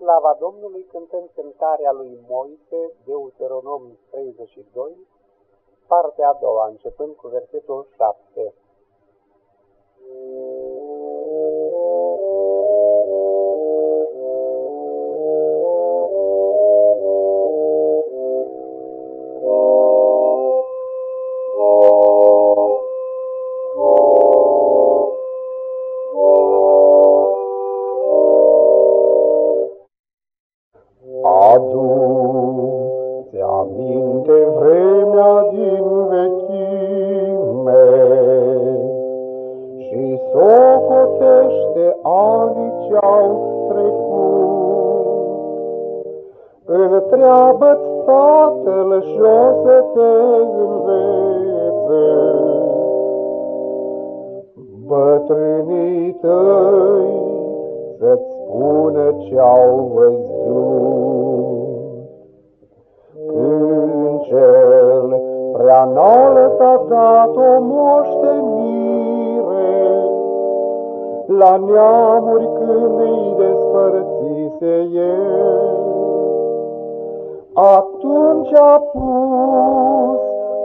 slava Domnului cântăm cântarea lui Moise, Deuteronom 32, partea a doua, începând cu versetul 7. Adu-ți aminte vremea din vechime și socotește anii ce-au trecut. Întreabă-ți tatăl și o să te învețe. Bătrânii tăi să-ți spună ce-au văzut. Prea înalt a dat o moștenire, la neamuri când îi despărțise el, atunci a pus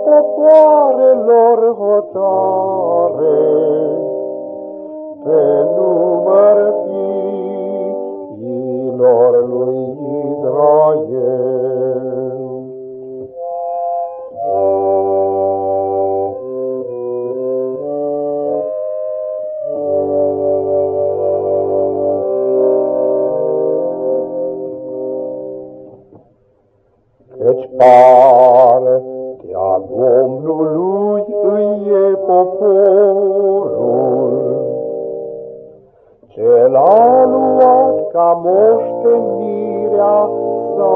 popoarelor hotare pe număr ce l-a luat ca moștenirea sa.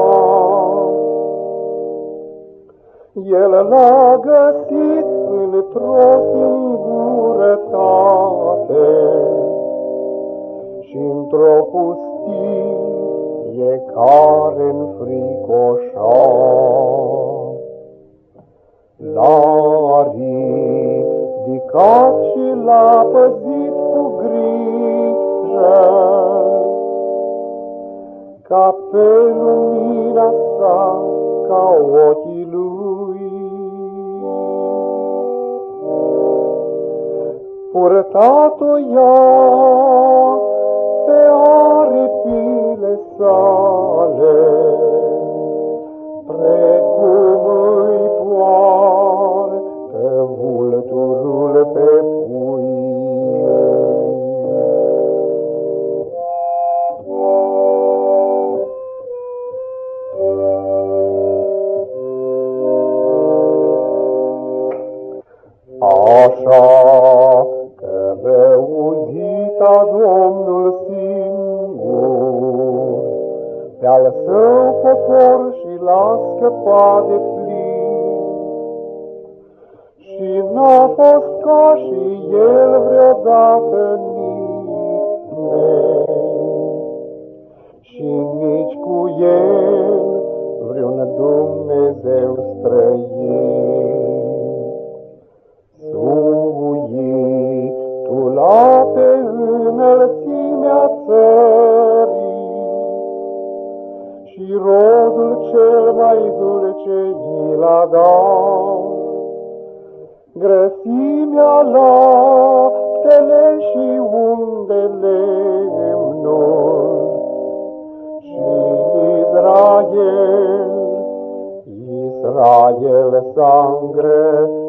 El l-a găsit într-o singurătate și într-o pustie care înfricoșa. L-a ridicat și l-a păzit cu grijă, ca pe lumina sa, ca ochii lui. Purtat-o ea pe aripile sale, că lăuzita Domnul singur, pe-al său popor și l-a scăpat de plin. Și n-a fost ca și el vreodată nimeni, și nici cu el vreun Dumnezeu străin. Pe înălțimea țării și rodul cel mai dulce i l-a dat. Grăsimea laptele și undele lemnul și Israel, Israel s-a îngrășat.